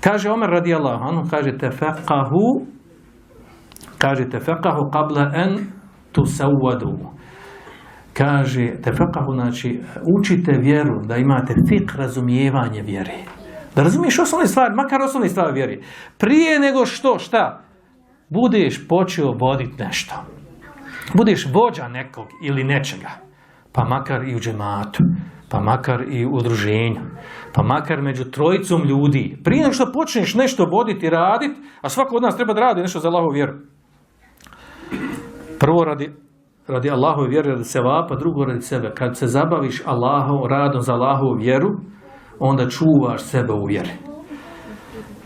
Kaže Omer radijallahu anhu, kaže tefaqahu, kaže tefaqahu qabla an tusawwadu. Kaže tefaqahu, znači učite vjeru, da imate fik razumijevanje vjere. Da razumiješ osnovne stvari, makar osnovne stvari vjeri. Prije nego što, šta? Budeš počeo voditi nešto. Budeš vođa nekog ili nečega. Pa makar i u džematu. Pa makar i u udruženju. Pa makar među trojicom ljudi. Prije nego što počneš nešto voditi, raditi, a svako od nas treba da radi nešto za Allahovu vjeru. Prvo radi, radi Allahove vjere, radi se vapa, drugo radi sebe. Kad se zabaviš Allahom, radom za Allahovu vjeru, onda čuvaš sebe u vjeri.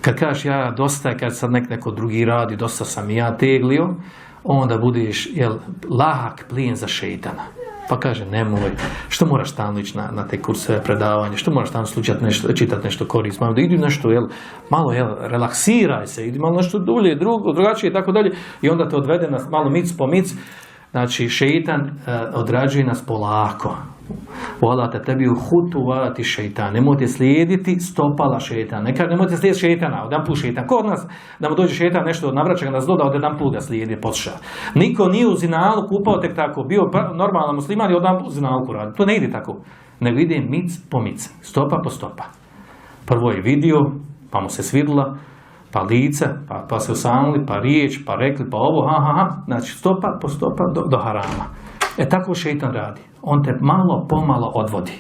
Kad kažeš ja dosta kad sad nek neko drugi radi, dosta sam i ja teglio, onda budeš jel, lahak plin za šeitana. Pa kaže, nemoj, što moraš stalno ići na, na te kurseve predavanje, što moraš stalno slučati nešto, čitati nešto korisno, da idi nešto, jel, malo, jel, relaksiraj se, idi malo nešto dulje, drugo, drugačije i tako dalje, i onda te odvede na malo mic po mic, znači šeitan uh, odrađuje nas polako, Volate tebi u hutu volati šeitan. Nemojte slijediti stopala šeitan. Nekad nemojte slijediti šeitana, jedan put šeitan. Ko od nas da mu dođe šeitan nešto navraća ga nas zlo da od jedan put ga slijedi. Niko nije u zinalu kupao tek tako. Bio normalan musliman i od jedan put zinalu radi. To ne ide tako. Nego ide mic po mic. Stopa po stopa. Prvo je vidio, pa mu se svidla, pa lice, pa, pa se usamili, pa riječ, pa rekli, pa ovo, ha, ha, ha. Znači stopa po stopa do, do harama. E tako šeitan radi. On te malo pomalo odvodi.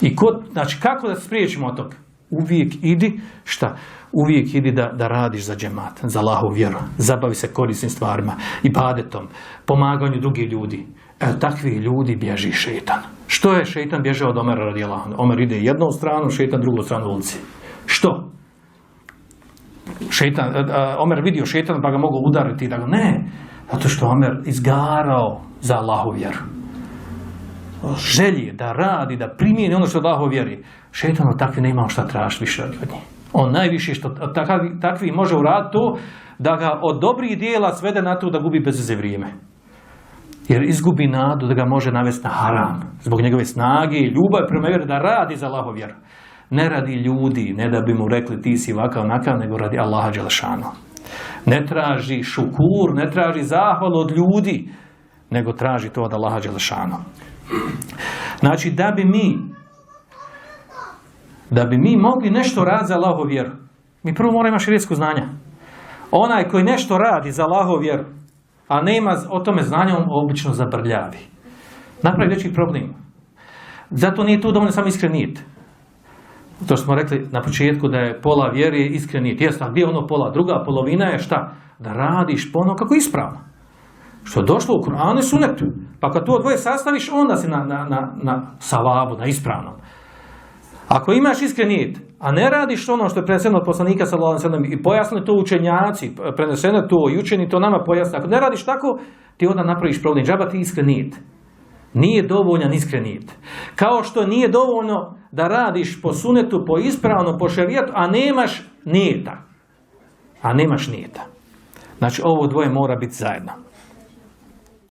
I kod, znači kako da spriječimo od toga? Uvijek idi, šta? Uvijek idi da, da radiš za džemat, za Allahu vjeru. Zabavi se korisnim stvarima, i padetom, pomaganju drugih ljudi. E, takvi ljudi bježi šeitan. Što je šeitan bježao od Omera radi Allah? Omer ide jednu stranu, šeitan drugu stranu ulici. Što? Šeitan, Omer vidio šeitan pa ga mogu udariti. Da ne, zato što Omer izgarao za Allahu vjeru. Želje da radi, da primijeni ono što Allahu vjeri. Šeitan od takvi ne imao šta tražiti više od njih. On najviše što takvi, takvi može uraditi to da ga od dobrih dijela svede na to da gubi bez vrijeme. Jer izgubi nadu da ga može navesti na haram. Zbog njegove snage i ljubav prema vjeru da radi za Allahu vjeru. Ne radi ljudi, ne da bi mu rekli ti si ovakav nakav, nego radi Allaha Đelešanu. Ne traži šukur, ne traži zahvalu od ljudi, nego traži to od Allaha Đelešanu. Znači, da bi mi da bi mi mogli nešto raditi za Allahovu vjeru, mi prvo moramo imati širijsko znanja. Onaj koji nešto radi za Allahovu vjeru, a nema o tome znanja, on obično zabrljavi. Napravi veći problem. Zato nije tu dovoljno samo iskrenit. To smo rekli na početku da je pola vjere iskrenit. Jesno, gdje je ono pola? Druga polovina je šta? Da radiš po ono kako ispravno. Što je došlo u Kur'anu i Sunetu. Pa kad to dvoje sastaviš, onda si na, na, na, na savabu, na ispravnom. Ako imaš iskren nijet, a ne radiš ono što je preneseno od poslanika sallallahu i pojasne to učenjaci, preneseno to i učeni to nama pojasne. Ako ne radiš tako, ti onda napraviš problem. Džaba ti iskren nijet. Nije dovoljan iskren nijet. Kao što nije dovoljno da radiš po sunetu, po ispravnom, po šerijetu, a nemaš nijeta. A nemaš nijeta. Znači ovo dvoje mora biti zajedno.